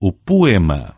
o poema.